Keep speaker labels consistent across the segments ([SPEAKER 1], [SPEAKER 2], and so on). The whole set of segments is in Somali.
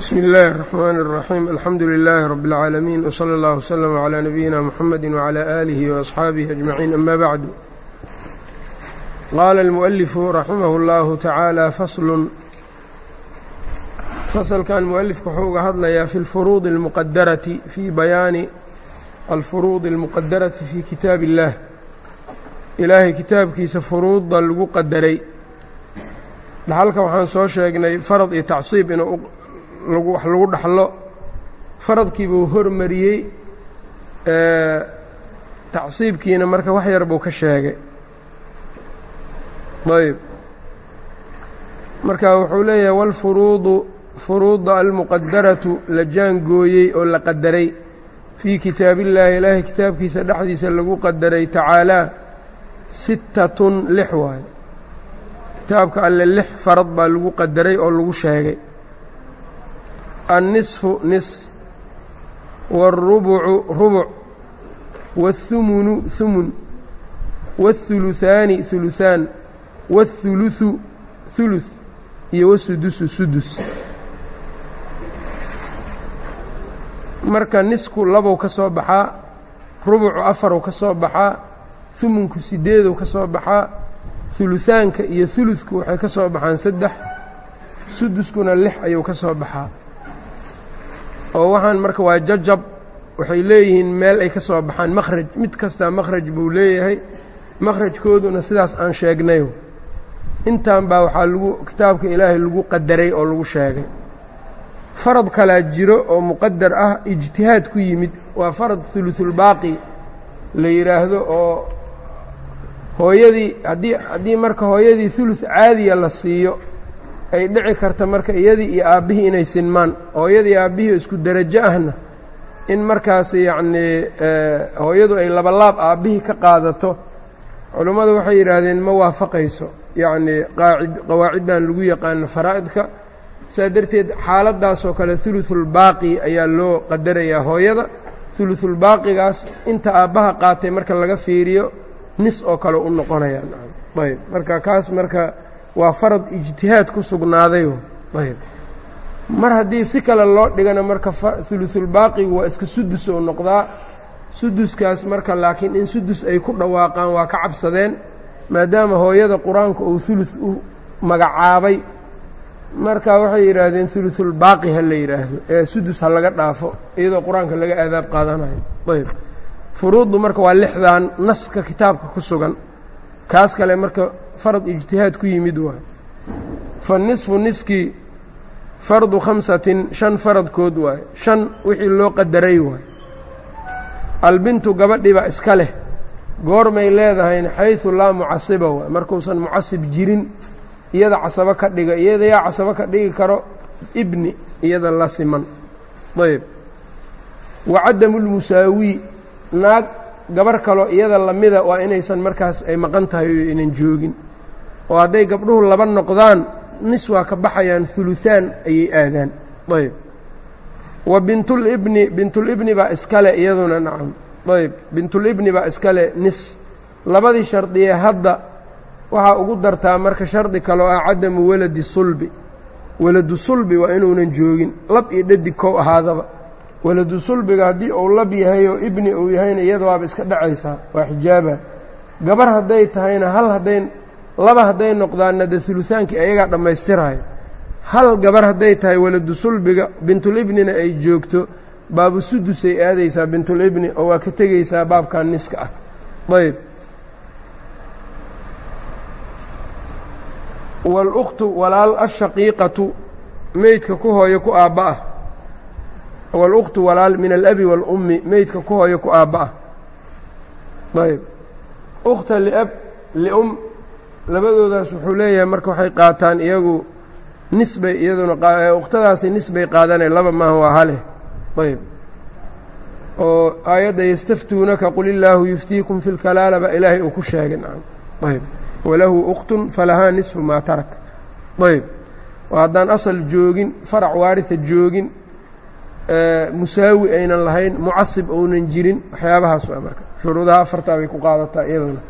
[SPEAKER 1] bsmi اllahi الرحmn الرaxيim alxamdu لilaahi rab اlcaalamiin wslى اllah wslm عlى nabiyina mxamedi wعlى آlihi وaصxaabihi أجmaciin ama bacdu qaala اlmuؤlifu raximah اllahu tacaala faslun fasalkan mualifku wuxuu uga hadlayaa fi اlfuruud اlmuqadarati fii bayaani alfuruud اlmuqadarati fii kitaab اllah ilaahay kitaabkiisa furuudda lagu qadaray dhaxalka waxaan soo sheegnay farad iyo tacsiib inuu wax lagu dhaxlo faradkii buu hormariyey tacsiibkiina marka wax yar buu ka sheegay. Ayb marka wuxuu leeyahay wاlfuruudu furuudda almuqadaratu la jaangooyey oo la qadaray. Fii kitaabillaahi ilaahay kitaabkiisa dhexdiisa lagu qadaray tacaalaa sittatun lix waayo kitaabka alle lix farad baa lagu qadaray oo lagu sheegay النصfu nis والrubucu rubuc والthumunu humun والثuluثaani ثuluثaan والثuluثu ثuluث iyo wasudusu sudus marka nisku labow ka soo baxaa rubucu afarow ka soo baxaa humunku sideedow ka soo baxaa ثuluثaanka iyo ثuluثku waxay ka soo baxaan saddex suduskuna lix ayuu ka soo baxaa oo waxaan marka waa jajab waxay leeyihiin meel ay ka soo baxaan makhraj mid kastaa makhraj buu leeyahay. Makhrajkooduna sidaas aan sheegnayo intan baa waxaa lagu kitaabka ilaahay lagu qadaray oo lagu sheegay. Farad kalaa jiro oo muqadar ah ijtihaad ku yimid waa farad hulusulbaaqi la yidhaahdo oo hooyadii haddii haddii marka hooyadii hulus caadiya la siiyo ay dhici karta marka iyadii iyo aabbihii inay sinmaan hooyadii aabbihii isku derajo ahna in markaas yacnii hooyadu ay labalaab aabbihii ka qaadato. Culummadu waxay yidhaahdeen ma waafaqayso yacnii qaacid qawaaciddan lagu yaqaano faraa'idka. Saa darteed xaaladdaasoo kale hulusulbaaqi ayaa loo qadarayaa hooyada. Hulusulbaaqigaas inta aabbaha qaatay marka laga fiiriyo nis oo kale u noqonayaan ayb marka kaas marka waa farad ijtihaad ku sugnaaday. Ayb mar haddii si kale loo dhigana marka hulusulbaaqigu waa iska sudus oo noqdaa suduskaas marka laakiin in sudus ay ku dhawaaqaan waa ka cabsadeen maadaama hooyada qur'aanka uu hulus u magacaabay. Marka waxay yidhaahdeen hulusulbaaqi ha la yidhaahdo ee sudus ha laga dhaafo iyadoo qur'aanka laga aadaab qaadanayo. Ayb furuuddu marka waa lixdan naska kitaabka ku sugan. Kaas kale marka farad ijtihaad ku yimid waay fa nisfu niskii fardu khamsatin shan faradkood waaye shan wixii loo qadaray waaye albintu gabadhiba iska leh. Goormay leedahayna xaysu laa mucasiba waay markuusan mucasib jirin iyada casabo ka dhiga iyada yaa casabo ka dhigi karo ibni iyada la siman. Ayb wa cadamu lmusaawii naag gabar kaloo iyada lamida waa inaysan markaas ay maqan tahay oo aynan joogin oo hadday gabdhuhu laba noqdaan nis waa ka baxayaan huluثaan ayay aadaan. Ayb. Wa bintulibni bintulibni baa iskale iyaduna nacam. Ayb. Bintulibni baa iskale nis. Labadii shardiye hadda waxaa ugu dartaa marka shardi kaloo ah cadamu waladi sulbi. Waladu sulbi waa inuunan joogin. Lab iyo dhadig kow ahaadaba. Waladu sulbiga haddii uu lab yahay oo ibni uu yahayna iyada waaba iska dhacaysaa waa xijaaba gabar hadday tahayna hal hadday laba hadday noqdaanna dee hulutaankii ayagaa dhammaystiraayo hal gabar hadday tahay waladu sulbiga bintulibnina ay joogto baabu sudusay aadaysaa bintulibni oo waa ka tegaysaa baabkan niska ah. Ayb. Walukhtu walaal ashaqiiqatu meydka ku hooyo ku aabba ah. Walukhtu walaal min alabi waalummi meydka ku hooyo ku aabba ah. Ayb. Ukhta liab lium labadoodaas wuxuu leeyahay marka waxay qaataan iyagu nisbay iyaduna ukhtadaasi nisbay qaadanay laba maaha waa hale. Ayb oo aayadda yastaftuunaka qul illaahu yuftiikum fi lkalaala baa ilaahay uu ku sheegay ayb walahu ukhtun falahaa nisfu maa tarak. Ayb haddaan asal joogin farac waarisa joogin musaawi aynan lahayn mucasib ounan jirin waxyaabahaas waa marka. Shuruudaha afartaa bay ku qaadataa iyaduna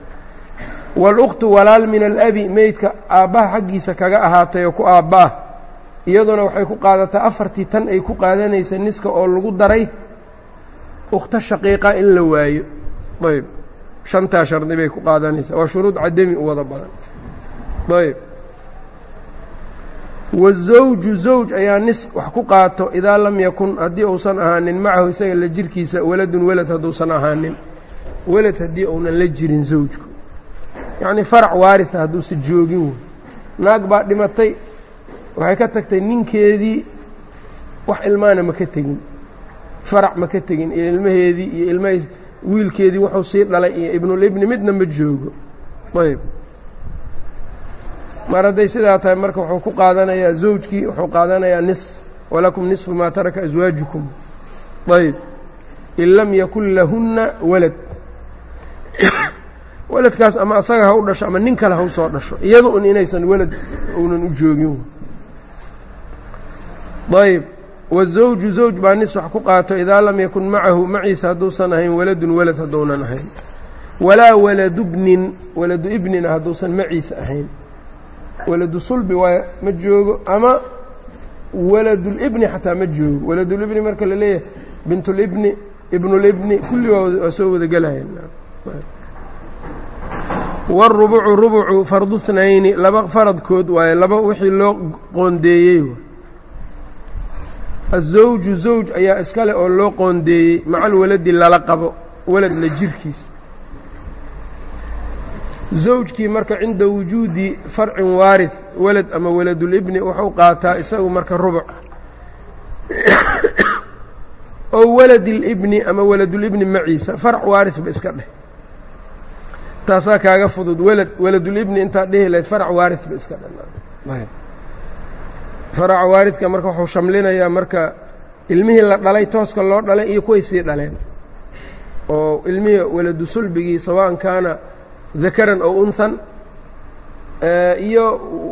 [SPEAKER 1] walukhtu walaal min alabi meydka aabbaha xaggiisa kaga ahaatay oo ku aabba iyaduna waxay ku qaadataa afartii tan ay ku qaadanaysa niska oo lagu daray ukhto shaqiiqa in la waayo. Ayb. Shantaa shardi bay ku qaadanaysaa. Waa shuruud cadami u wada badan. Ayb. Wazawju zawj ayaa nis wax ku qaato idaa lam yakun haddii uusan ahaanin macahu isaga la jirkiisa waladun welad hadduusan ahaanin. Welad haddii uunan la jirin zawjku yacnii farac waaria hadduusan joogin wey naag baa dhimatay. Waxay ka tagtay ninkeedii wax ilmaana ma ka tegin. Farac ma ka tegin. Iyo ilmaheedii iyo ilmahiis wiilkeedii wuxuu sii dhalay iyo ibnulibni midna ma joogo. Ayb mar hadday sidaa tahay marka wuxuu ku qaadanayaa zawjkii wuxuu qaadanayaa nis. Walakum nisfu maa taraka aswaajukum ayb in lam yakun lahunna walad waladkaas ama asaga ha u dhasho ama nin kale ha u dhasho iyada un inaysan walad uunan u joogin. Ayb wazawju zawj baa nis wax ku qaato idaa lam yakun macahu maciisa hadduusan ahayn waladun walad hadduunan ahayn. Walaa waladu waladu ibnina hadduusan maciisa ahayn. Waladu sulbi waa ma joogo ama waladulibni xataa ma joogo. Waladulibni marka la bintulibni ibnulibni kulli waa soo wada gelayeen wاrubucu rubucu fardu اthnayni laba faradkood waaye laba wixii loo qoondeeyey azawju zawj ayaa iskale oo loo qoondeeyey maca alwaladi lala qabo walad la jirkiis. Zawjkii marka cinda wujuudi farcin waarih walad ama waladulibni wuxuu qaataa isagu marka rubuc. Oo waladilibni ama waladulibni maciisa farc waarihba iska dheh taasaa kaaga fudud. Walad waladulibni intaad dhihi lahayd farac waarihba iska dheh faraca waaridka marka wuxuu shamlinayaa marka ilmihii la dhalay tooska loo dhalay iyo kuway sii dhaleen. Oo ilmihii sulbigii sawaan kaana dakaran ow unhan iyo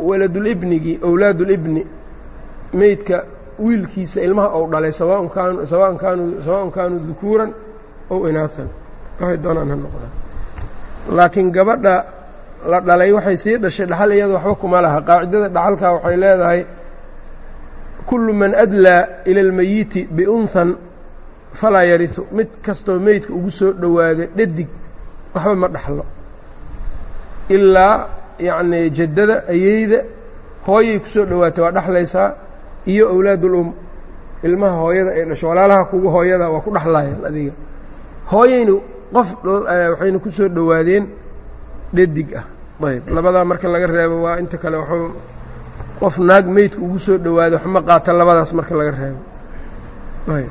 [SPEAKER 1] waladulibnigii owlaadulibni meydka wiilkiisa ilmaha ou dhalay sawaan kaanu sawaan kaanuu sawaaءn kaanuu dukuuran ow inaahan waxay doonaan ha noqdaan laakiin gabadha la dhalay waxay sii dhashay dhaxal iyada waxba kuma laha. Qaacidada dhaxalkaa waxay leedahay kullu man adlaa ila اlmeyiti biunhan falaa yarisu mid kastoo meydka ugu soo dhowaada dhadig waxba ma dhaxlo. Ilaa yacnii jaddada ayeyda hooyay ku soo dhowaatay waa dhexlaysaa iyo owlaadul-um ilmaha hooyada ay dhasho. Walaalaha kugu hooyada waa ku dhexlaayaan adiga. Hooyaynu qof eh, waxaynu ku soo dhowaadeen dhadig ah. Ayb labadaa marka laga reebo waa inta kale waxuu qof naag meydka ugu soo dhowaado waxma qaata labadaas marka laga reebo. Ayb.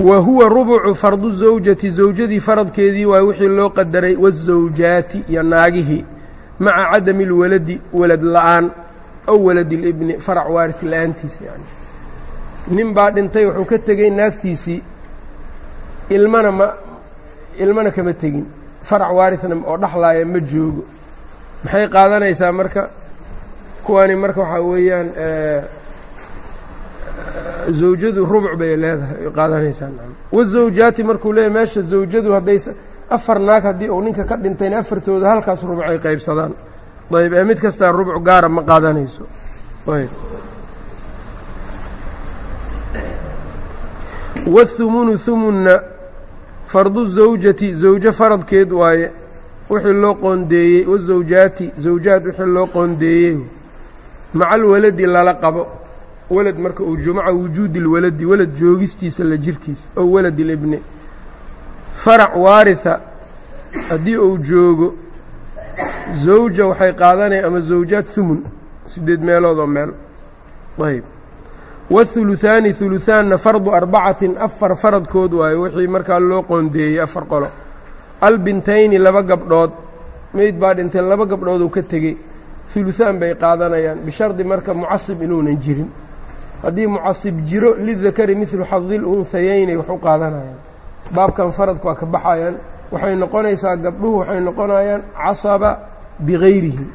[SPEAKER 1] Wa huwa rubucu fardu zawjati zawjadii faradkeedii waa wixii loo qadaray wazawjaati iyo naagihii maca cadami اlwaladi walad la'aan ow walad اlibni farac waaris la'aantiisa yani. Nin baa dhintay wuxuu ka tegey naagtiisii ilmana ma ilmana kama tegin. Farac waarisna oo dhexlaaya ma joogo. Maxay qaadanaysaa marka? Kuwani marka waxaa weeyaan zawjadu rubuc bay leedahay qaadanaysaa wazawjaati markuu leeyahy meesha zawjadu hadday afar naag haddii uu ninka ka dhintayna afartooda halkaas rubuc ay qaybsadaan. Ayb ee mid kastaa rubuc gaara ma qaadanayso. Ayb wاthumunu humunna fardu zawjati zawjo faradkeed waaye wixii loo qoondeeyey wazawjaati zawjaad wixii loo qoondeeyey. Maca alwaladi lala qabo. Walad marka uu jo maca wujuudi اlwaladi walad joogistiisa la jirkiisa ow walad اlibni farac waaritha haddii uu joogo zawja waxay qaadanaya ama zawjaad humun siddeed meelood oo meel. Ayb wاthuluthaani huluthaanna fardu arbacatin afar faradkood waayo wixii markaa loo qoondeeyey afar qolo. Albintayni laba gabdhood meyd baa dhintay laba gabdhood uu ka tegey. Huluthaan bay qaadanayaan bishardi marka mucasib inuunan jirin. Haddii mucasib jiro lidakari midlu xadil unhayaynay wax u qaadanayaan. Baabkan faradku waa ka baxayaan waxay noqonaysaa gabdhuhu waxay noqonayaan casaba bigayrihi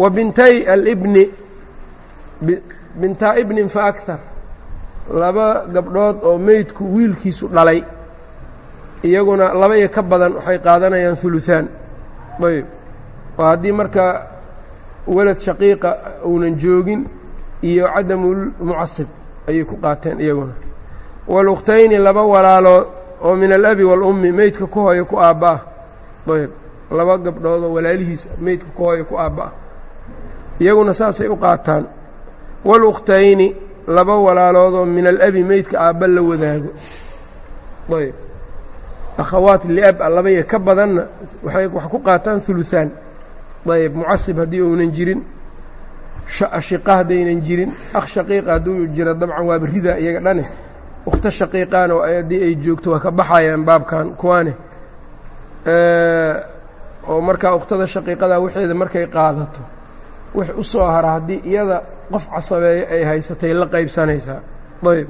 [SPEAKER 1] wa bintay alibni bintaa ibnin fa akar laba gabdhood oo meydku wiilkiisu dhalay iyaguna laba iyo ka badan waxay qaadanayaan huluthaan ayb. Waa haddii marka walad shaqiiqa uunan joogin iyo cadamulmucasib ayay ku qaateen iyaguna. Wاlukhtayni laba walaalood oo min alabi wاlummi meydka ku hooyo ku aabba-ah. Ayb. Laba gabdhood oo walaalihiisa meydka ku hooyo ku aabba-ah iyaguna saasay u qaataan wاlukhtayni laba walaaloodoo min alabi meydka aabba la wadaago. Ayb akhawaat liab a laba iyo ka badanna waxay wax ku qaataan huluثaan ayb mucasib haddii uunan jirin ashiqa haddaynan jirin akh shaqiiqa hadduu jiro dabcan waaba ridaa iyaga dhane. Ukhto shaqiiqaana haddii ay joogto waa ka baxayaan baabkan kuwaane. Oo markaa ukhtada shaqiiqada waxeeda markay qaadato wix u soo hara haddii iyada qof casabeeyo ay haysatay la qaybsanaysaa ayb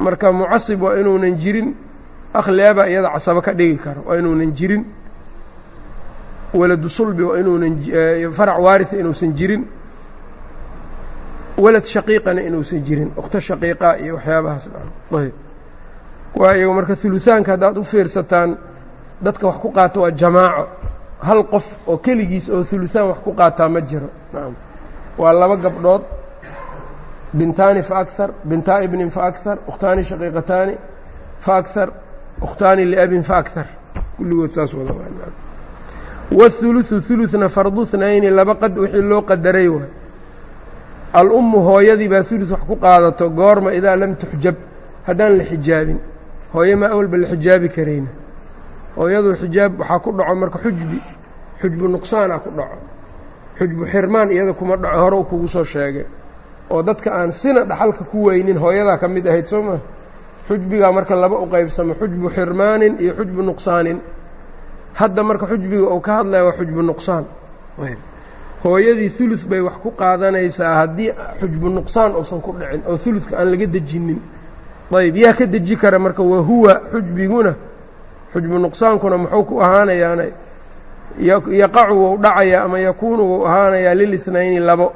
[SPEAKER 1] marka mucasib waa inuunan jirin akhliaba iyada casabo ka dhigi karo waa inuunan jirin. Waladu waa inuunan farac waaria inuusan jirin. Walad shaqiiqana inuusan jirin ukhto shaqiiqa iyo waxyaabahaas ayb waa iyago marka huluhaanka haddaad u fiirsataan dadka wax ku qaata waa jamaaco hal qof oo keligiis oo huluhaan wax ku qaataa ma jiro. Waa laba gabdhood bintaani fa akar bintaa ibnin fa akar ukhtaani shaqiiqataani fa akar ukhtaani liabin fa akar kulligood saas wada wاhuluثu huluna fardu hnayni laba qad wixii loo qadaray waay alummu hooyadii baa hulus wax ku qaadato goorma idaa lam tuxjab haddaan la xijaabin. Hooye maa awalba la xijaabi karayna hooyadu xijaab waxaa ku dhaco marka xujbi xujbu nuqsaana ku dhaco. Xujbu xirmaan iyada kuma dhaco hore kugu soo sheegay. Oo dadka aan sina dhaxalka ku weynin hooyadaa ka mid ahayd soo maa xujbigaa marka laba u qaybsamo xujbu xirmaanin iyo xujbu nuqsaanin. Hadda marka xujbiga uu ka hadlaya waa xujbu nuqsaan. Hooyadii hulus bay wax ku qaadanaysaa haddii xujbu nuqsaan uusan ku dhicin oo huluska aan laga dejinin. Ayb yaa ka deji kara marka wahuwa xujbiguna xujbu nuqsaankuna muxuu ku ahaanayaana yaqacu wou dhacayaa ama yakuunu wou ahaanayaa lilithnayni labo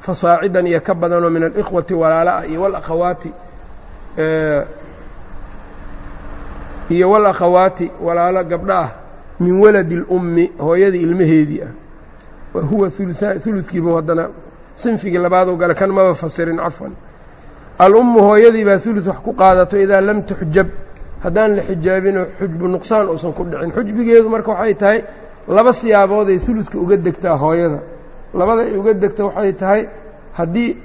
[SPEAKER 1] fasaacidan iyo ka badanoo min alikhwati walaalaah iyo walakhawaati iyo walakhawaati walaalo gabdho ah min waladi اlummi hooyadii ilmaheedii ah. Wa huwa uludkiibu haddana sinfigii labaadoo gale kan maba fasirin cafwan. Alummu hooyadii baa ulud wax ku qaadato idaa lam tuxjab haddaan la xijaabinoo xujbu nuqsaan uusan ku dhicin. Xujbigeedu marka waxay tahay laba siyaaboodey uludka uga degtaa hooyada. Labada ay uga degta waxay tahay haddii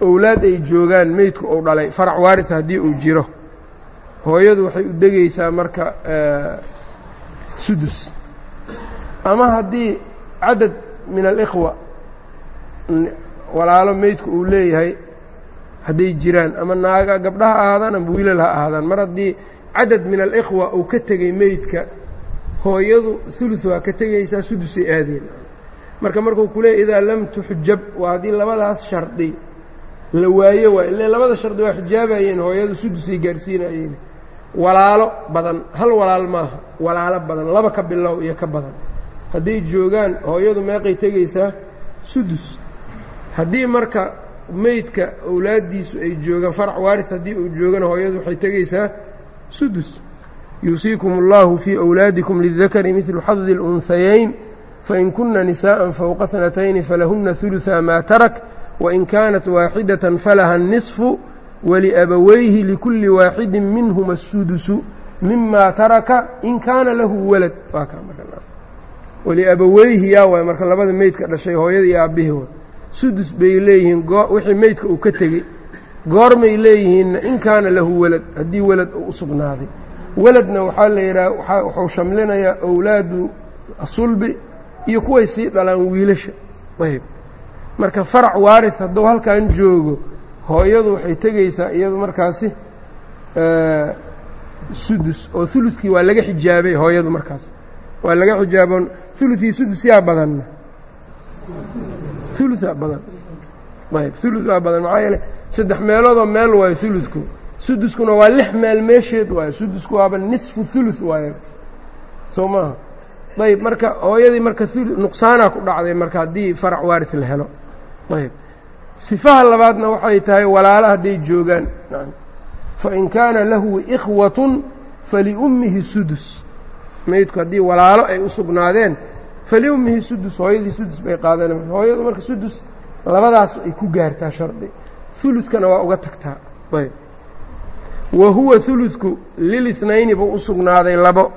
[SPEAKER 1] owlaad ay joogaan meydku uu dhalay farac waaria haddii uu jiro. Hooyadu waxay u degaysaa marka sudus. Ama haddii cadad min alikhwa walaalo meydku uu leeyahay hadday jiraan ama naaga gabdha ha ahaadaan ama wiilal ha ahaadaan mar haddii cadad min alikhwa uu ka tegey meydka hooyadu ulus waa ka tegaysaa sudusay aadeen. Marka markuu ku idaa lam tuxjab waa haddii labadaas shardi la waayo waay ile labada shardi waa xijaabayeen hooyadu sudusay gaarsiinayeen. Walaalo badan hal walaal maaha walaalo badan laba ka bilow iyo ka badan. Hadday joogaan hooyadu meeqay tegaysaa sudus. Haddii marka meydka owlaaddiisu ay joogaan farac waaris haddii uu joogana hooyadu waxay tegaysaa sudus yuusiikum اllahu fii أwlaadikum lidakari midlu xadi اlأnhayayn fain kuna nisaءa fowqa hnatayni falahuna ثuluثa maa tarak wain kaanat waaxidaة falaha الniصfu waliabawayhi likulli waaxidi minhuma الsudusu mima taraka in kaana lahu walad waliabaweyhi yaa waay marka labada meydka dhashay hooyada iyo aabbihii way sudus bay leeyihiin wixii meydka uu ka tegey goormay leeyihiinna in kaana lahu walad haddii walad uu u sugnaaday. Waladna waxaa la yidhaha wuxuu shamlinayaa owlaadu sulbi iyo kuway sii dhalaan wiilasha. Ayb marka farac waaris hadduu halkan joogo hooyadu waxay tegaysaa iyadu markaasi sudus oo uludkii waa laga xijaabay hooyadu markaas. Waa laga xijaaboon ulukii sudus yaa badanna uluaa badan. Ayb ulu waa badan maxaa yeele saddex meeloodoo meel waayo uludku suduskuna waa lix meel meesheed waayo. Sudusku waaba nisfu ulu waayo. Soo maaha? Ayb marka hooyadii marka nuqsaanaa ku dhacday marka haddii farac waaris la helo. Ayb. Sifaha labaadna waxay tahay walaalo hadday joogaan. Fain kaana lahu ikhwatun faliummihi sudus. Meydku haddii walaalo ay u sugnaadeen falyummihi sudus hooyadii sudus bay qaadanayaan hooyadu marka sudus labadaas ay ku gaartaa shardi. Ulukana waa uga tagtaa. Ayb. Wa huwa uludku lilithnayni buu u sugnaaday labo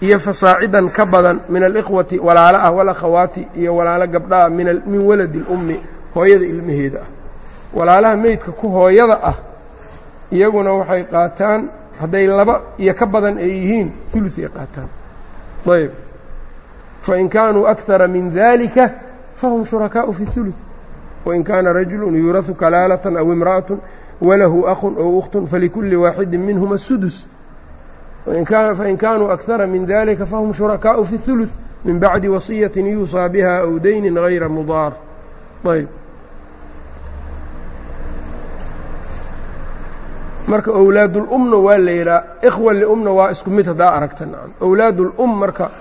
[SPEAKER 1] iyo fasaacidan ka badan min alikhwati walaalo ah walakhawaati iyo walaalo gabdhaah min waladi اlummi hooyada ilmaheeda ah. Walaalaha meydka ku hooyada ah iyaguna waxay qaataan hadday laba iyo ka badan ay yihiin uluay qaataan. Ayb fain kaanuu akara min dalika fahum shurakaau fi اثuluث wain kaana rajulu yuuraثu kalaalة aw imra'aة walahu أkhun ow ukhtun falikuli waaxidi minhuma الsudus fain kaanuu akara min dalika fahum shurakaau fi الثuluث min bacdi wasiyaةi yuuصىa biha aw dayni غayra mudaar ayb marka owlaadulumna waa la yidhaha ikhwa liumna waa isku mid haddaa aragta nacam owlaadulum marka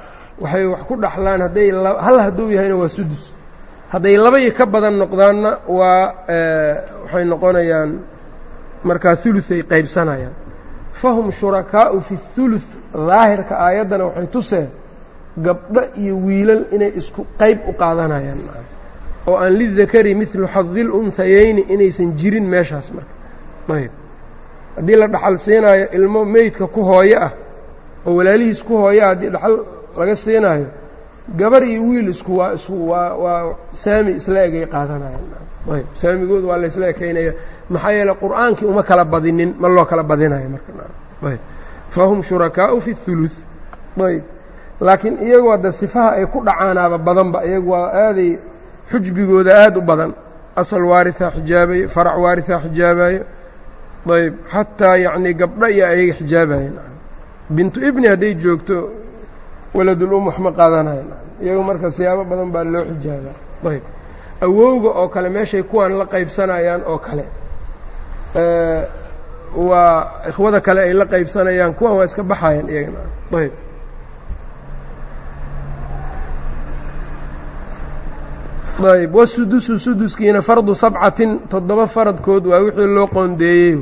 [SPEAKER 1] waxay wax ku dhaxlaan hadday hal hadduu yahayna waa sudus. Hadday laba ka badan noqdaanna waa waxay noqonayaan markaa uluay qaybsanayaan. Fahum shurakaa'u fi اhuluث daahirka aayaddana waxay tuseen gabdho iyo wiilal inay isku qayb u qaadanayaan. Oo aan lidakari midlu xadil unhayeyni inaysan jirin meeshaas marka. Ayb. Haddii la dhaxal siinaayo ilmo meydka ku hooyo ah oo walaalihiis ku hooya haddii dhaxal laga siinaayo gabar iyo wiil isku waa isku waa waa saami isla egay qaadanayaan. Ayb saamigooda waa la isla ekaynaya maxaa yeele qur'aankii uma kala badinin ma loo kala badinayo marka. Ayb fahum shurakaa'u fi اhuluث ayb laakiin iyagu hadda sifaha ay ku dhacaanaaba badanba iyagu waa aaday xujbigooda aad u badan. Asal waaria xijaabayo farac waaria xijaabayo. Ayb xataa yacnii gabdho iyo ayaga xijaabayen bintu ibni hadday joogto waladulum wax ma iyagu marka siyaabo badan baa loo xijaabaa ayb. Awowga oo kale meeshay kuwan la qaybsanayaan oo kale waa ikhwada kale ay la qaybsanayaan kuwan waa iska baxayan iyagana. Ayb. Ayb. Wasudusu suduskiina fardu sabcatin toddoba faradkood waa wixii loo qoondeeyey.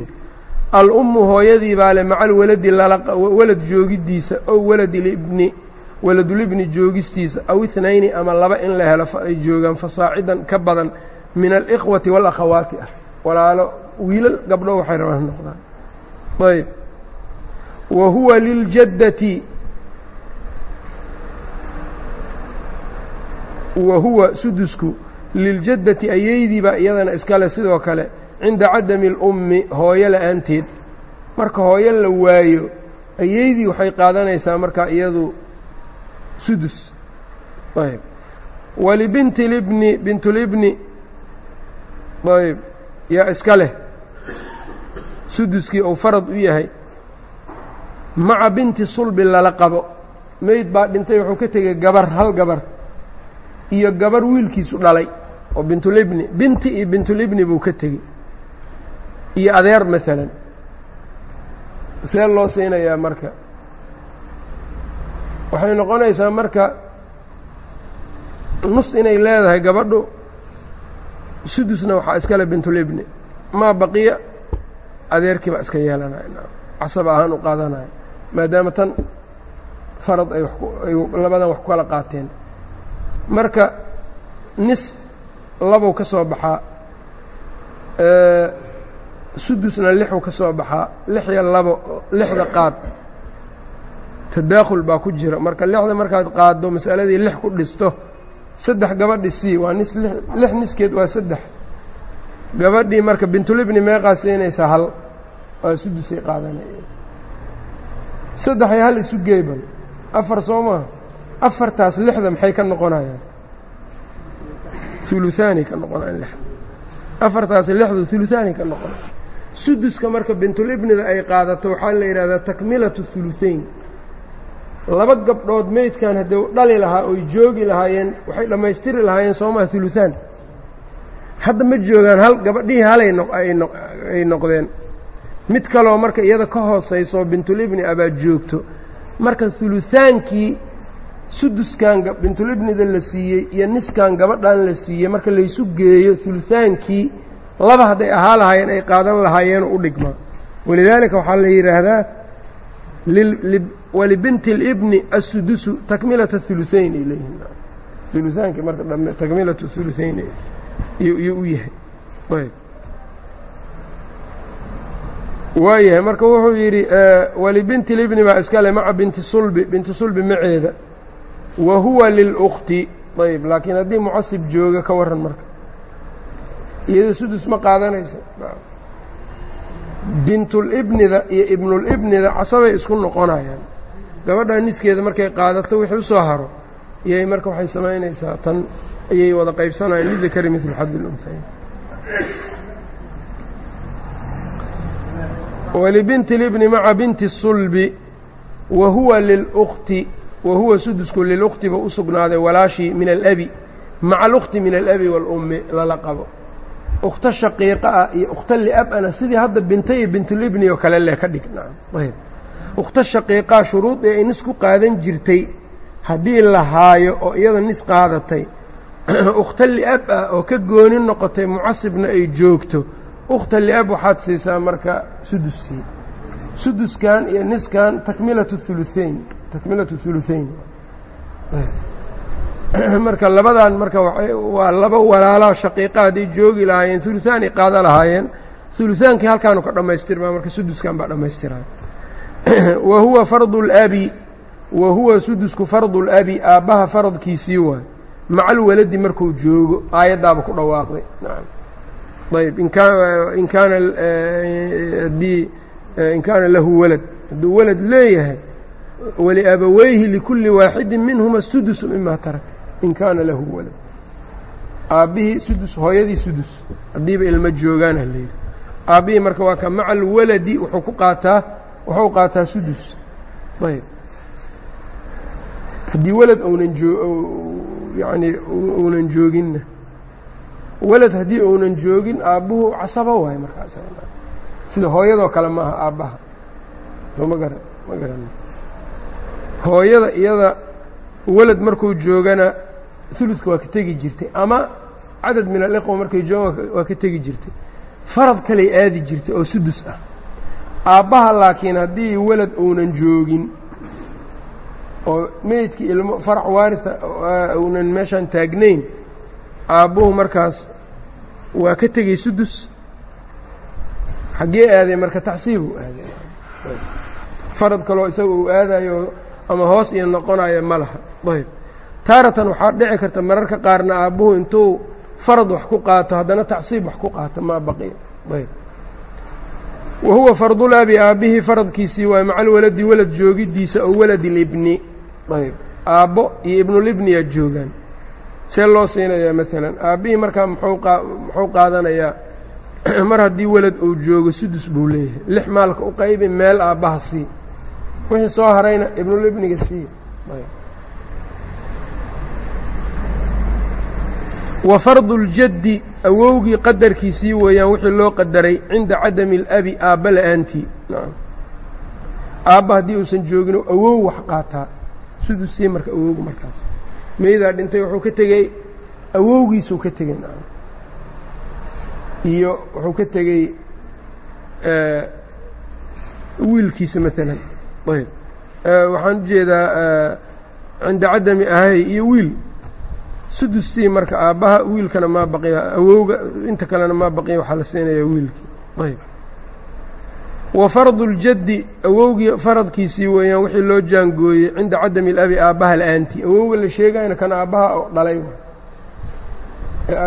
[SPEAKER 1] Al-ummu hooyadii baa le macal waladi walad joogiddiisa ow waladilibni waladulibni joogistiisa aw itnayni ama laba in la helo ay joogaan fasaacidan ka badan min alikhwati waalakhawaati ah. Walaalo wiilal gabdho waxay rabaan noqdaan. Ayb. Wa huwa liljaddati wa huwa sudusku liljaddati ayeydiiba iyadana iskale sidoo kale cinda cadami اlummi hooyo la'aanteed marka hooyo la waayo ayeydii waxay qaadanaysaa markaa iyadu sudus ayb. Walibinti libni bintulibni ayb. Yaa iska leh. Suduskii uu farad u yahay. Maca binti sulbi lala qabo. Meyd baa dhintay wuxuu ka tegey gabar hal gabar. Iyo gabar wiilkiisu dhalay oo bintulibni binti iyo bintulibni buu ka tegey iyo adeer maalan see loo siinayaa marka waxay noqonaysaa marka nus inay leedahay gabadhu sudusna waxaa iskale bintulibni maa baqiya adeerkii baa iska yeelanaya casab ahaan u qaadanaya maadaama tan farad ay ay labadan wax ku kala qaateen. Marka nis labow ka soo baxaa sudusna lixuu ka soo baxaa lix iyo labo lixda qaad tadaakhul baa ku jira. Marka lixda markaad qaaddo masaladii lix ku dhisto saddex gabadhi sii waa nis lix niskeed waa saddex. Gabadhii marka bintulibni meeqaa siinaysaa hal waa sudusay qaadanaya saddex iyo hal isu geybal afar soo maaha afartaas lixda maxay ka noqonayaan? Uluaani ka noqonayaan lixda afartaas lixdu uluaani ka noqonaya suduska marka bintulibnida ay qaadato waxaa la yidhahdaa takmilatu uluayn laba gabdhood meydkan hadduu dhali lahaa oy joogi lahaayeen waxay dhammaystiri lahaayeen soomaa uluaan hadda ma joogaan hal gabadhihii halay ay noqdeen. Mid kaloo marka iyada ka hoosayso bintulibni abaa joogto. Marka ulutaankii suduskan bintulibnida la siiyey iyo niskan gabadhan la siiyey marka laysu geeyo ulutaankii laba hadday ahaa lahaayeen ay qaadan lahaayeenoo u dhigmaa walidaalika waxaa la yidhaahdaa walibinti اlibni الsudusu takmilata ثuluثayn ay leeyihin uluaanki marka dhame takmilatu ثuluثayn iyuu u yahay ayb waayahay marka wuxuu yidhi walibinti اlibni baa iskale maca binti sulbi binti sulbi maceeda wa huwa lilأkti ayb laakiin haddii mucasib jooga ka waran marka iyado sudus ma qaadanaysa bintulibnida iyo ibnulibnida casabay isku noqonayaan gabadhaa niskeeda markay qaadato wixii u soo haro iyay marka waxay samaynaysaa tan ayay wada qaybsanayaan lidakari midlu xaddi lunhayn walibinti libni maca binti sulbi wa huwa lilukti wa huwa sudusku liluktiba u sugnaaday walaashii min alabi maca alukti min alabi waalummi lala qabo ukhto shaqiiqa ah iyo ukhto liab-ana sidii hadda binta iyo bintulibni oo kale le ka dhignaa ayb ukhto shaqiiqaa shuruudii ay nis ku qaadan jirtay haddii la haayo oo iyada nis qaadatay. Ukhto liab ah oo ka gooni noqotay mucasibna ay joogto. Ukhta liab waxaad siisaa marka sudussii suduskan iyo niskan takmilatu uluayn takmilatu huluayn marka labadan marka waa laba walaala shaqiiqa hadday joogi lahaayeen uluaanay qaada lahaayeen. Ulutaankii halkaanu ka dhammaystirmaa marka suduskan baa dhammaystiraya wa huwa fardu اlabi wa huwa sudusku fardu اlabi aabbaha faradkiisii waay maca alwaladi marku joogo aayaddaaba ku dhawaaqday. Ayb in kaana haddii in kaana lahu walad hadduu walad leeyahay waliabawayhi likulli waaxidi minhuma sudusu mima tarak in kaana lahu walad. Aabbihii sudus hooyadii sudus haddiiba ilmo joogaan ha layidhi aabbihii marka waa ka maca alwaladi wuxuu ku qaataa wuxuu qaataa sudus. Ayb. Haddii walad ounan yani uunan jooginna. Walad haddii uunan joogin aabbuhu casabo waayo markaas. Sida hooyadoo kale maaha aabbaha soo ma gara ma garan. Hooyada iyada walad markuu joogana uludka waa ka tegi jirtay. Ama cadad min aliqwa markay joogaan waa ka tegi jirtay. Farad kaley aadi jirtay oo sudus ah aabbaha laakiin haddii walad uunan joogin oo meydkii ilmo farac waaria uunan meeshaan taagnayn aabbuhu markaas waa ka tegey sudus xaggee aaday marka tacsiibuu aaday. Farad kaloo isaga uu aadayo ama hoos iyo noqonayo ma laha. Ayb taaratan waxaa dhici karta mararka qaarna aabbuhu intuu farad wax ku qaato haddana tacsiib wax ku qaato maa baqiya ayb wa huwa fardulaabi aabbihii faradkiisii waay maca alwaladi walad joogiddiisa oo walad ilibni ayb aabbo iyo ibnulibniyaa joogaan see loo siinayaa maalan aabbihii markaa muxuu qaadanayaa mar haddii walad uu joogo sudus buu leeyahay lix maalka u qaybi meel aabbaha sii wixii soo harayna ibnulibniga sii wa fardu اljaddi awowgii qadarkiisii weeyaan wixii loo qadaray cinda cadami اlabi aabba la'aantii. Aabba haddii uusan joogin awow wax qaataa. Sudus sii marka awowga markaas. Meydaa dhintay wuxuu ka tegey awowgiisuu ka tegey iyo wuxuu ka tegey wiilkiisa maalan ayb waxaan u jeedaa cinda cadami ahay iyo wiil sudus sii marka aabbaha wiilkana maa baqiya awowga inta kalena maa baqiya waxaa la siinayaa wiilkii. Ayb wa fardu اljaddi awowgii faradkiisii weeyaan wixii loo jaangooyey cinda cadami اlabi aabbaha la'aantii. Awowga la sheegayna kan aabbaha dhalay.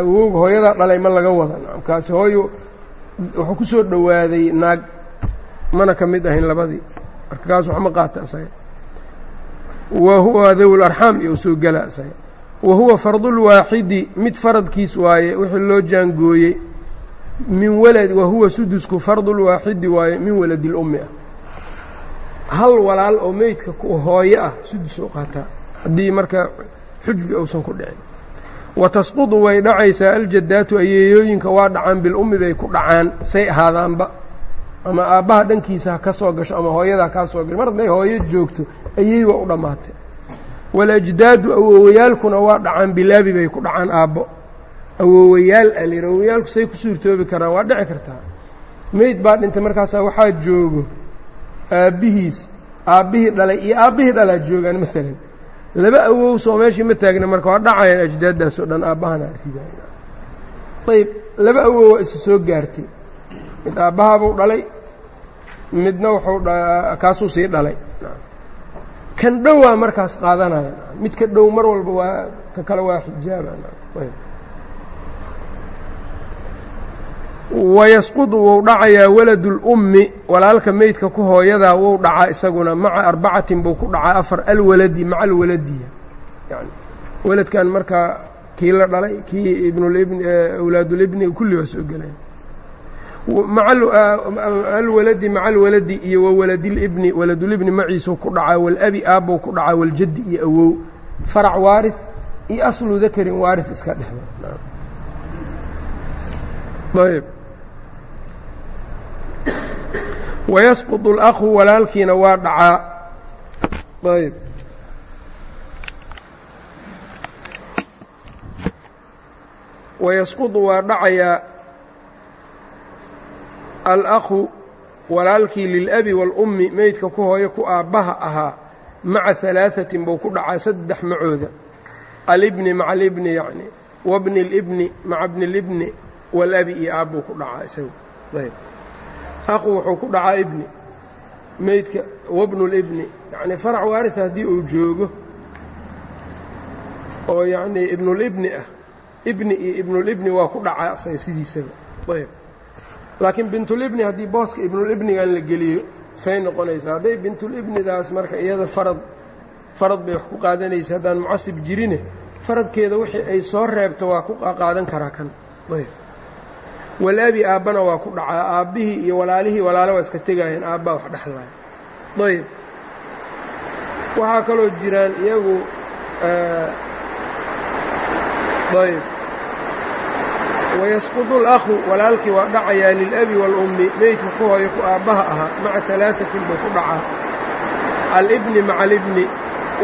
[SPEAKER 1] Awowga hooyadaa dhalay ma laga wada. Kaasi hooyo wuxuu ku soo dhowaaday naag. Mana ka mid ahayn labadii. Marka kaas wax ma qaata isaga wa huwa dawl arxaam iyo soo gela isaga wa huwa fardulwaaxidi mid faradkiis waaye wixii loo jaangooyey. Min walad wa huwa sudusku fardulwaaxidi waaye min waladi lummi ah. Hal walaal oo meydka hooyo ah sudus u qaataa haddii marka xujbi uusan ku dhicin. Wa tasqudu way dhacaysaa aljadaatu ayeeyooyinka waa dhacaan bilummi bay ku dhacaan say ahaadaanba. Ama aabbaha dhankiisa ha ka soo gasho ama hooyada ha kaa soo gasho mar hadday hooyo joogto ayeey waa u dhammaatay walajdaadu awowayaalkuna waa dhacaan bilaabi bay ku dhacaan aabbo. Awowayaal a awowayaalku say ku suurtoobi karaan waa dhici kartaa. Meyd baa dhintay markaasaa waxaa joogo aabbihiis aabbihii dhalay iyo aabbihii dhalaa joogaan maalan laba awow soo meeshii ma taagna marka waa dhacayaan ajdaaddaas oo dhan aabbahana ridaa ayb laba awow waa isu soo gaartay. Mid aabbahaabuu dhalay midna wuxuu kaasuu sii dhalay kan dhowaa markaas qaadanaya. Mid ka dhow mar walba waa ka kale waa xijaaba wayasqudu wou dhacayaa waladu اlummi walaalka meydka ku hooyadaa wou dhacaa isaguna maca arbacatin buu ku dhacaa afar alwaladi maca alwaladiya yani waladkan markaa kii la dhalay kii ibnulibni awlaadulibni kulli waa soo gelaya alwaladi ah, maca alwaladi iyo wawaladilibni waladulibni maciisuu ku dhacaa walabi aabbou ku dhacaa waljaddi iyo awow. Farac waari iyo aslu dakarin waari iska dhexda wayasqudu اlakhu walaalkiina waa dhacaa. Ayb wayasqudu waa dhacayaa alakhu walaalkii lilabi waalummi meydka ku hooyo ku aabbaha ahaa maca alaaثatin buu ku dhacaa saddex macooda. Alibni maca alibni yacni wabni اlibni maca bni libni walabi iyo aab buu ku dhacaa isagu. Ayb. Akhu wuxuu ku dhacaa ibni meydka wabnu libni yacnii farac waarisa haddii uu joogo oo yacnii ibnulibni ah ibni iyo ibnulibni waa ku dhacaa sidiisaba. Ayb laakiin bintulibni haddii booska ibnulibnigan la geliyo say noqonaysaa. Hadday bintulibnidaas marka iyada farad farad bay wax ku qaadanaysa haddaan mucasib jirine faradkeeda wixii ay soo reebto waa ku qaadan karaa kan. Walaabi aabbana waa ku dhacaa. Aabbihii iyo walaalihii walaalo waa iska tegaayeen aabbaa wax dhexlaya ayb. Waxaa kaloo jiraan iyagu ayb wayasqudu alakhu walaalkii waa dhacayaa lilabi waalummi meydka ku hooyo ku aabbaha ahaa maca alaaatin buu ku dhacaa alibni maca alibni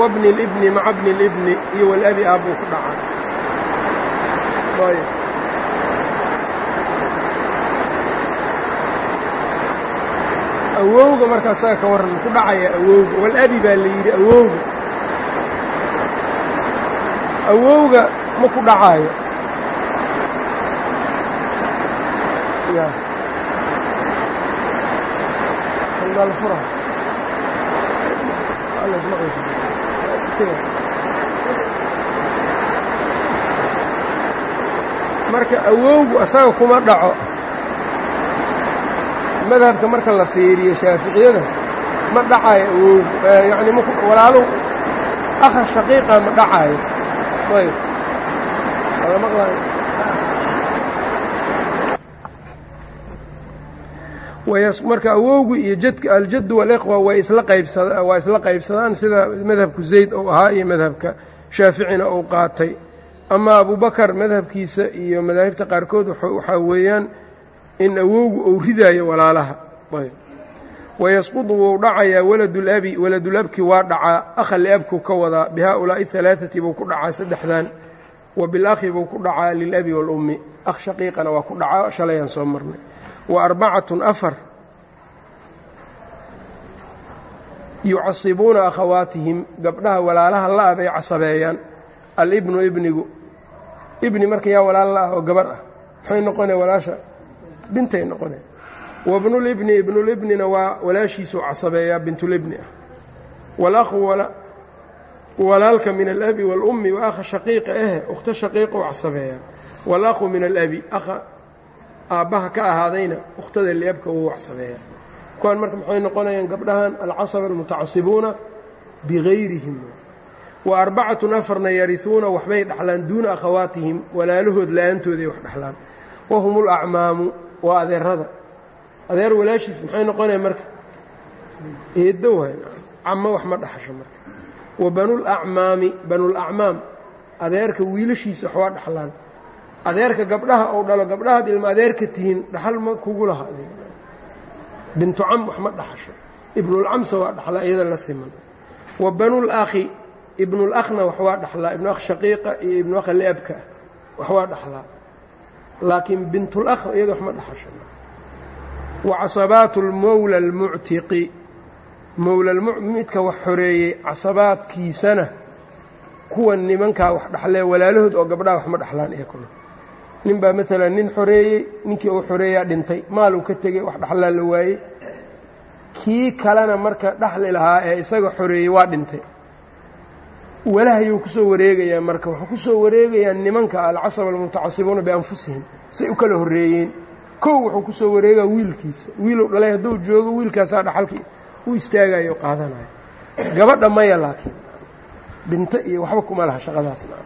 [SPEAKER 1] wabni libni maca bni libni iyo walabi aabbuu ku dhacaa awowga markaa saga ka warran ku dhacaya awowga walabi baa la yidhi awowga awowga ma ku dhacaayo ya alfura marka awowgu asaga kuma dhaco. Madhabka marka la fiiriyo shaaficiyada ma dhacaayo awowgu yacni m walaaluhu akha shaqiiqa ma dhacaayo ayb marka awowgu iyo jadka aljaddu walikhwa waa isla qaybsadaan sida madhabku zayd ou ahaa iyo madhabka shaaficina ou qaatay. Ama abubakar madhabkiisa iyo madaahibta qaarkood waxaa weeyaan in awowgu ou ridaayo walaalaha. Wayasqudu wou dhacayaa waladulabi waladulabki waa dhacaa akha liabku ka wadaa bihaa'ulaa'i alaaثati buu ku dhacaa saddexdan wa bilakhi buu ku dhacaa lilabi wاlummi akh shaqiiqana waa ku dhacaa shalayaan soo marnay wa arbacatun afar yucasibuuna akhawaatihim gabdhaha walaalaha la-a bay casabeeyaan. Alibnu ibnigu ibni marka yaa walaal la ah oo gabar ah maxay noqonee walaasha? Bintay noqonee wabnulibni ibnulibnina waa walaashiisuu casabeeyaa bintulibni ah. Walahu walaalka min alabi wاlummi wa akha shaqiiqa ahe ukhto shaqiiqou casabeeyaa. Walahu min alabi akha aabbaha ka ahaadayna ukhtada liabka wuu casabeeyaa kuwaan marka maxay noqonayaan gabdhahan alcasaba almutacasibuuna bigayrihim wa arbacatun afarna yarihuuna waxbay dhexlaan duuna akhawaatihim walaalahood la'aantoodai wax dhexlaan wahum ulacmaamu waa adeerada adeer walaashiis maxay noqonaya marka eeddo waay camo wax ma dhaxasho marka. Wa banulacmaami banulacmaam adeerka wiilashiisa wax waa dhexlaan adeerka gabdhaha ou dhalo gabdhahaad ilma adeerka tihiin dhaxal ma kugu laha. Bintu cam wax dhaxasho. Ibnulcamsa waa dhaxlaa iyada la siman. Wa banulakhi ibnulakhna wax waa dhaxlaa. Ibnu akh shaqiiqa iyo ibnu akha liabka wax waa dhaxlaa. Laakiin bintulakh iyada wax ma dhaxasho. Wa casabaatu lmowla almuctiqi mowlalmidka wax xoreeyey casabaadkiisana kuwa nimankaa wax dhaxlee walaalahood oo gabdhaha wax ma dhaxlaan iyakuna nin baa maalan nin xoreeyey ninkii uu xoreeyaa dhintay maaluu ka tegey wax dhaxlaa la waayey. Kii kalena marka dhaxli lahaa ee isaga xoreeyey waa dhintay. Walahayuu ku soo wareegayaa marka wuxuu ku soo wareegayaa nimanka alcasaba almutacasibuuna bianfusihim say u kala horreeyeen. Kow wuxuu ku soo wareegaa wiilkiisa wiiluu dhalay hadduu joogo wiilkaasaa dhaxalkii u istaagayo o qaadanayo. Gabadha maya laakiin dhinto iyo waxba kuma laha shaqadaasna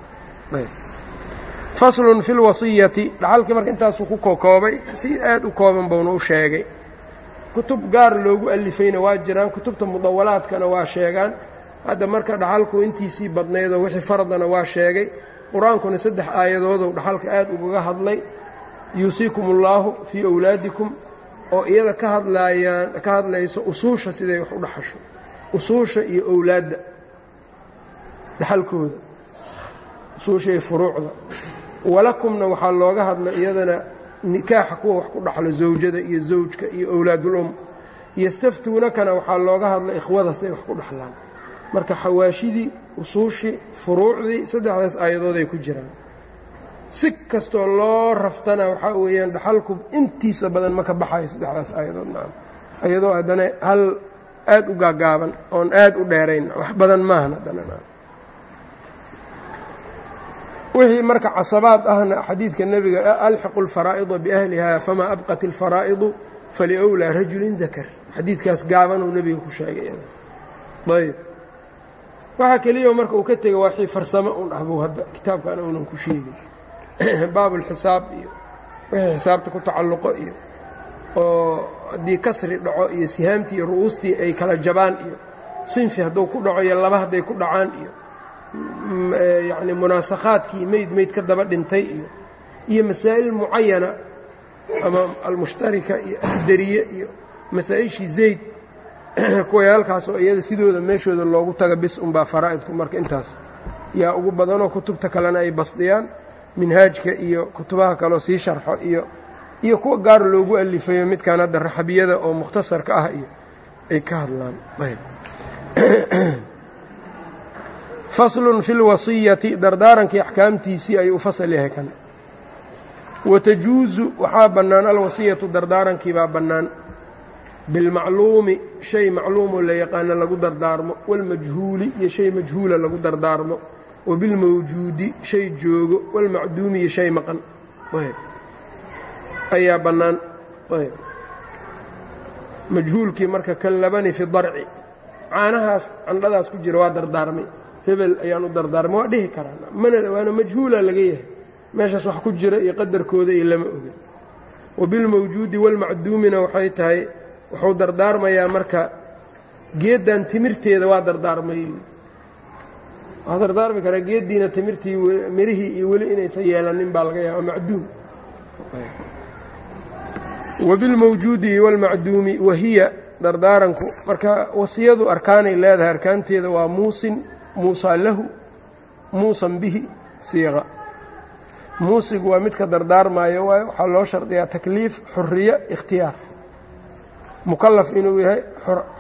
[SPEAKER 1] faslun fi lwasiyati dhaxalkii marka intaasuu ku kokoobay si aad u kooban buuna u sheegay. Kutub gaar loogu alifayna waa jiraan kutubta mudawalaadkana waa sheegaan. Hadda marka dhaxalku intiisii badnaydoo wixii faradana waa sheegay. Qur'aankuna saddex aayadoodou dhaxalka aad ugaga hadlay. Yuusiikum ullaahu fii awlaadikum oo iyada ka hadlaayaan ka hadlayso usuusha siday wax u dhaxasho. Usuusha iyo owlaadda dhaxalkooda usuusha iyo furuucda walakumna waxaa looga hadla iyadana nikaaxa kuwa wax ku dhaxlo zawjada iyo zawjka iyo owlaadulum yastaftuunakana waxaa looga hadla ikhwada siday wax ku dhaxlaan. Marka xawaashidii usuushii furuucdii saddexdaas aayadooday ku jiraan. Si kastoo loo raftana waxaa weeyaan dhaxalku intiisa badan ma ka baxayo saddexdaas aayadood nacam iyadoo haddana hal aad u gaagaaban oon aad u dheerayn wax badan maahan haddana nacam wixii marka casabaad ahna xadiidka nebiga alxiqu اlfaraa'ida biahliha famaa abqat اlfaraa'idu faliowlaa rajulin dakar. Xadiidkaas gaabanuu nebiga ku sheegay ayb waxaa keliya marka uu ka tegay waa farsamo un dhahbuu hadda kitaabkan uunan ku sheegin. Baabulxisaab iyo wixii xisaabta ku tacalluqo iyo oo haddii kasri dhaco iyo sihaamtii iyo ru'uustii ay kala jabaan iyo sinfi hadduu ku dhaco iyo laba hadday ku dhacaan iyo yacni munaasakhaadkii meyd meyd ka daba dhintay iyo iyo masaa'il mucayana ama almushtarika iyo ahdariye iyo masaa-ishii zayd kuwayaalkaas oo iyada sidooda meeshooda loogu taga bis unbaa faraa'idku marka intaas yaa ugu badanoo kutubta kalena ay basdiyaan minhaajka iyo kutubaha kaleo sii sharxo iyo iyo kuwa gaar loogu alifayo midkan hadda raxabiyada oo mukhtasarka ah iyo ay ka hadlaan. Ayb faslun fi lwasiyati dardaarankii axkaamtiisii ayuu u fasal yahay kan. Watajuusu waxaa bannaan alwasiyatu dardaarankii baa bannaan. Bilmacluumi shay macluumoo la yaqaano lagu dardaarmo. Walmajhuuli iyo shay majhuula lagu dardaarmo. Wabilmawjuudi shay joogo. Walmacduumi iyo shay maqan. Ayaa bannaan. Majhuulkii marka kallabani fi darci. Caanahaas candhadaas ku jira waa dardaarmay hebel ayaan u dardaarmay waa dhihi karaa. Mana waana majhuula laga yahay. Meeshaas wax ku jira iyo qadarkooda iyo lama oga. Wabilmawjuudi walmacduumina waxay tahay wuxuu dardaarmayaa marka geeddan timirteeda waa dardaarmay. Waa dardaarmi karaa geeddiina timirtii mirihii iyo weli inaysan yeelanin baa laga yaaba macduum. Wabilmawjuudi walmacduumi wahiya dardaaranku. Marka wasiyadu arkaanay leedahay arkaanteeda waa muusin muusaa lahu muusan bihi siiqa. Muusigu waa midka dardaarmaayo waayo waxaa loo shardiyaa takliif xuriyo ikhtiyaar. Mukalaf inuu yahay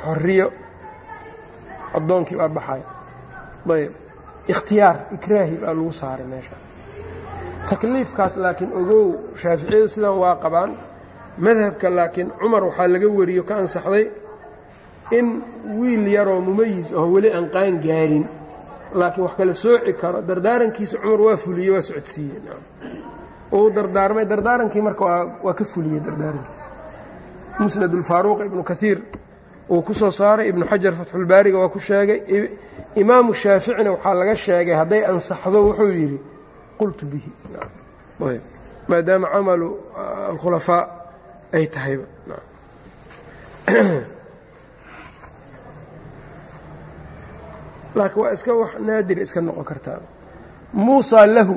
[SPEAKER 1] xoriyo addoonkii baa baxay ayb ikhtiyaar ikraahi baa lagu saaray meesha. Takliifkaas laakiin ogow shaaficiyadu sidan waa qabaan. Madhabka laakiin cumar waxaa laga wariyo ka ansaxday in wiil yaroo mumayis aho weli aan gaarin laakiin wax kala sooci karo dardaarankiisa cumar waa fuliyey waa socodsiiyey. Uu dardaarmay dardaarankii marka waa ka fuliyey dardaarankiisa. Musnad ulfaaruuq ibnu kaiir uu ku soo saaray ibnu xajar fatxulbaariga waa ku sheegay. Imaamu shaaficina waxaa laga sheegay hadday ansaxdo wuxuu yidhi qultu bihi. Maadaama camalu alkhulafaa ay tahayba laakiin waa iska wax naadir iska noqon kartaa muusaa lahu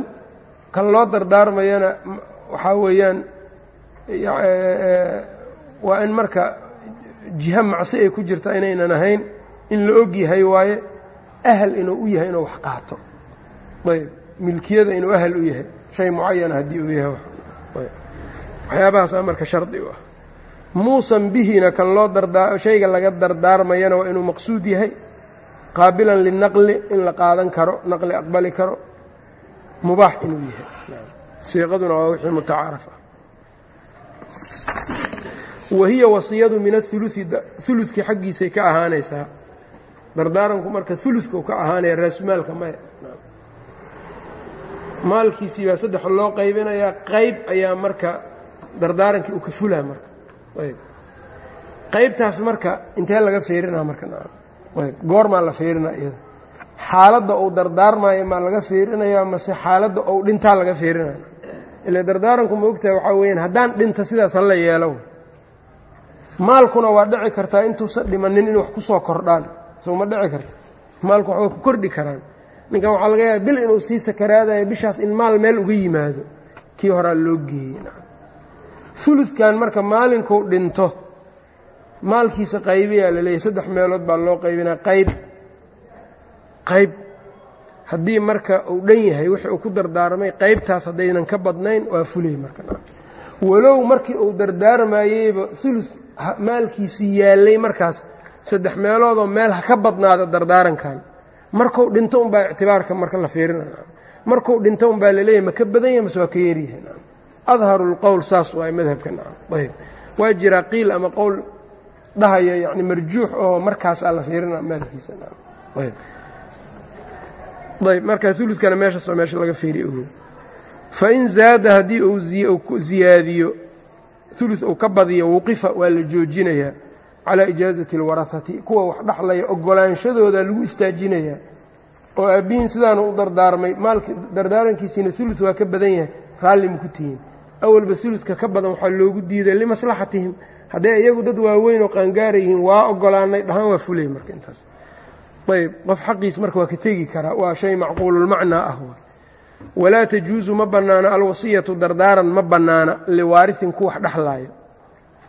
[SPEAKER 1] kan loo dardaarmayana waxaa weeyaan waa in marka jiha macsi ay ku jirta inaynan ahayn in la og yahay waaye ahal inuu u yahay inuu wax qaato. Ayb milkiyada inuu ahal u yahay shay mucayana haddii uu yahay waxyaabahaasaa marka shardi u ah. Muusan bihina kan loo shayga laga dardaarmayana waa inuu maqsuud yahay qaabilan linaqli in la qaadan karo naqli aqbali karo mubaax inuu yahay. Siiqaduna waa wixii mutacaaraf ah wahiya wasiyadu min aulusi ulukii xaggiisay ka ahaanaysaa. Dardaaranku marka ulukau ka ahaanaya raasumaalka maya. Maalkiisii baa saddex loo qaybinayaa qayb ayaa marka dardaarankii uu ka fulaa marka. Qaybtaas marka intee laga feerinaa marka goormaa la feerinaa iyada. Xaaladda uu dardaarmaayo maa laga feerinayaa mase xaaladda ou dhintaa laga feerinaya ile dardaaranku ma ogtahay waxaa weyaan haddaan dhinta sidaas hala yeelo maalkuna waa dhici kartaa intuusan dhimanin in wax ku soo kordhaan. Soo ma dhici karta maalku wax ku kordhi karaan. Ninkan waxaa laga yaaba bil inuu sii sakaraadayo bishaas in maal meel uga yimaado. Kii horaa loo geeyey uludkan marka maalinkuu dhinto maalkiisa qaybiyaa la leeyahy saddex meelood baa loo qaybinaa. Qayb qayb. Haddii marka uu dhan yahay wixii uu ku dardaarmay qaybtaas haddaynan ka badnayn waa fulay marka. Walow markii uu dardaarmayeyba ulud maalkiisii yaallay markaas saddex meeloodoo meel ha ka badnaada dardaarankan markuu dhinto unbaa ictibaarka marka la fiirinaya markuu dhinto unbaa laleeyahy ma ka badan yahay mase waa ka yaryahay adharu lqowl saas waay madhabka ayb waa jiraa qiil ama qowl dhahaya yani marjuux oo markaas aa la fiirina maalkiisa ayb. Marka ulukana meeshaas waa meesha laga fiiriy ogo fain zaada haddii uu ziyaadiyo ulu uu ka badiyo wuqifa waa la joojinayaa calaa ijaazati اlwarahati kuwa wax dhaxlaya ogolaanshadooda lagu istaajinayaa oo aabbihiin sidaanu u dardaarmay maalka dardaarankiisiina ulu waa ka badan yahay raalli maku tihiin. Awalba uludka ka badan waxaa loogu diiday limaslaxatihim hadday iyagu dad waaweyn oo qaangaara yihiin waa ogolaanay dhahaan waa fulay marka intaas. Ayb qof xaqiis marka waa ka tegi karaa waa shay macquululmacnaa ah walaa tajuusu ma bannaano alwasiyatu dardaaran ma bannaana liwaariin ku wax dhexlaayo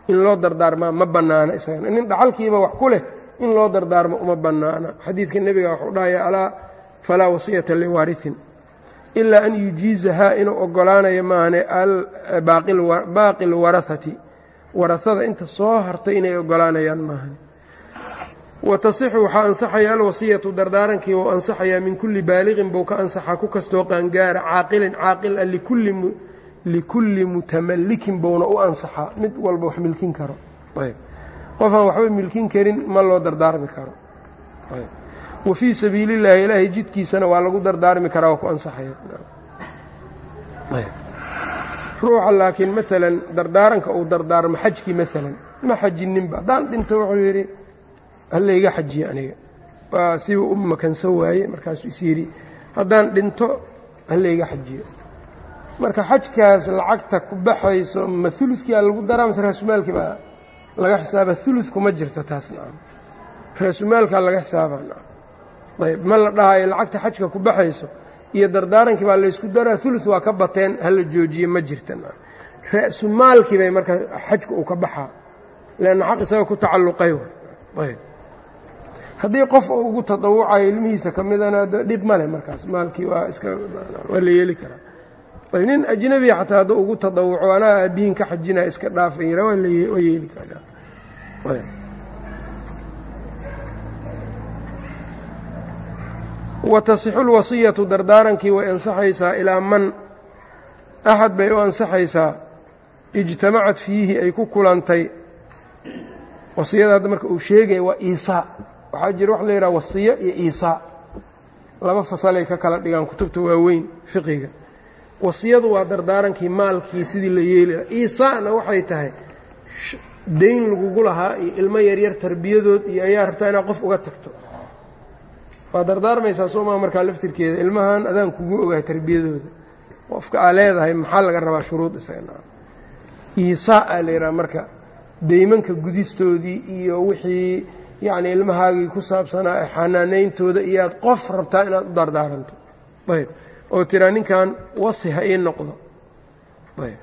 [SPEAKER 1] in loo dardaarmaa ma bannaana isagana nin dhaxalkiiba wax ku leh in loo dardaarmo uma bannaana. Xadiidka nebiga wuxuu dhahaya alaa falaa wasiyata liwaariin ilaa an yujiizahaa inuu ogolaanayo maahane baaqi lwarahati warahada inta soo hartay inay ogolaanayaan maahane wa tasixu waxaa ansaxaya alwasiyatu dardaarankii wou ansaxayaa min kulli baaliqin buu ka ansaxaa ku kastoo qaangaara caaqilin caaqil a likulli mutamalikin bouna u ansaxaa. Mid walba wax milkin karo. Qofaan waxba milkin karin ma loo dardaarmi karo. Wa fii sabiili llaahi ilaahay jidkiisana waa lagu dardaarmi karaa waa ku ansaxaya ruuxa laakiin maalan dardaaranka uu dardaarmo xajkii maalan ma xajininba haddaan dhinto wuxuu yidhi hallayga xajiye aniga. Waa siba u makansan waaye markaasuu is yidhi haddaan dhinto hallayga xajiyo marka xajkaas lacagta ku baxayso ma uludkiia lagu daraa mase raasumaalkii baa laga xisaaba uludku ma jirto taas nacam raasumaalkaa laga xisaaba nacam ayb ma la dhahayo lacagta xajka ku baxayso iyo dardaarankii baa laysku daraa ulud waa ka bateen hala joojiye ma jirta. Nacam ra'sumaalkii bay marka xajka uu ka baxaa leanna xaq isaga ku tacalluqay. Ayb. Haddii qof ugu tadawucayo ilmihiisa ka midana dhib male markaas maalkii waa iska waa la yeeli karaa. Ayb nin ajnabiya xataa hadduu ugu tadawuco anaa aabbihiin ka xajinaya iska dhaafa yira waa yeeli karaa wa tasixu lwasiyatu dardaarankii way ansaxaysaa ilaa man. Axad bay u ansaxaysaa. Ijtamacat fiihi ay ku kulantay. Wasiyada hadda marka uu sheegaya waa iisaa waxaa jira waxa la yidhaha wasiyo iyo iisaa laba fasalay ka kala dhigaan kutubta waaweyn fiqiga. Wasiyadu waa dardaarankii maalkii sidii la yeeli laha iisaana waxay tahay dayn lagugu lahaa iyo ilmo yaryar tarbiyadood iyo ayaa rabtaa inaad qof uga tagto waa dardaarmaysaa soomaa markaa laftirkeeda? Ilmahan adaan kugu ogahay tarbiyadooda. Qofka aa leedahay maxaa laga rabaa shuruud isaga? Iisaa aa la yidhaha marka deymanka gudistoodii iyo wixii yacni ilmahaagii ku saabsanaa xanaanayntooda iyo aad qof rabtaa inaad u dardaaranto ayb. Oo tiraa ninkan wasi ha ii noqdo. Ayb.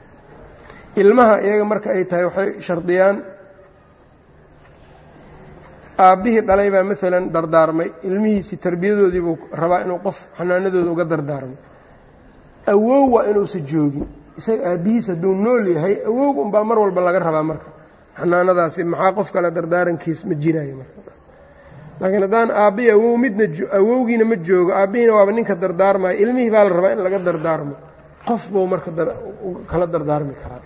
[SPEAKER 1] Ilmaha iyaga marka ay tahay waxay shardiyaan aabbihii dhalay baa maalan dardaarmay ilmihiisii tarbiyadoodii buu rabaa inuu qof xanaanadooda uga dardaarmo. Awow waa inuusan joogin. Isaga aabbihiis hadduu nool yahay awowga unbaa mar walba laga rabaa marka. Xanaanadaasi maxaa qof kale dardaarankiis ma jiraayo marka. Laakiin haddaan aabbihi awow midna awowgiina ma joogo aabbihiina waaba ninka dardaarmayo ilmihii baa la rabaa in laga dardaarmo. Qof buu marka kala dardaarmi karaa.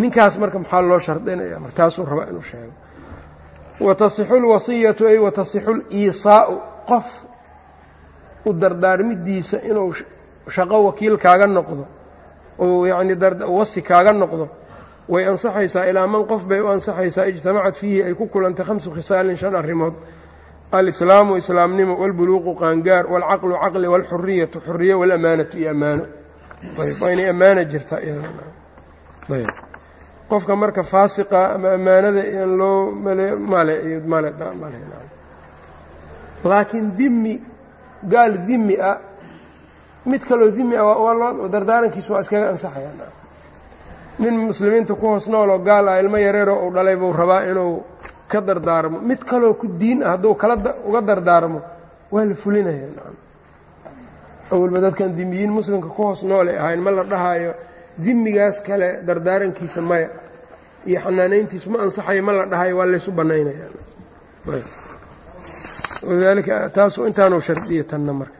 [SPEAKER 1] Ninkaas marka maxaa loo shardinaya mar taasuu rabaa inuu sheego watasixu lwasiyatu ay watasixu liisaa'u qof u dardaarmidiisa inuu shaqo wakiil kaaga noqdo ou yacni wasi kaaga noqdo way ansaxaysaa ilaa man qof bay u ansaxaysaa ijtamacad fiihi ay ku kulantay khamsu khisaalin shan arrimood. Alislaamu islaamnimo walbuluuqu qaangaar walcaqlu caqli walxuriyatu xuriya walamaanatu iyo ammaano waa inay ammaana jirtaa qofka marka faasiqa ama ammaanada in loo laakiin dimi gaal dimi ah mid kaloo dimi ah dardaarankiisu waa iskaga ansaxayaa nin muslimiinta ku hoos nooloo gaal ah ilmo yareeroo uu dhalay buu rabaa inuu ka dardaarmo. Mid kaloo ku diin ah hadduu kala uga dardaarmo waa la fulinaya awalba dadkan dimiyiin muslimka ku hoos noolay ahayn ma la dhahaayo dimigaas kale dardaarankiisa maya iyo xanaanayntiisu ma ansaxayo ma la dhahayo waa laysu bannaynaya walidaalika taasu intaanu shardiya marka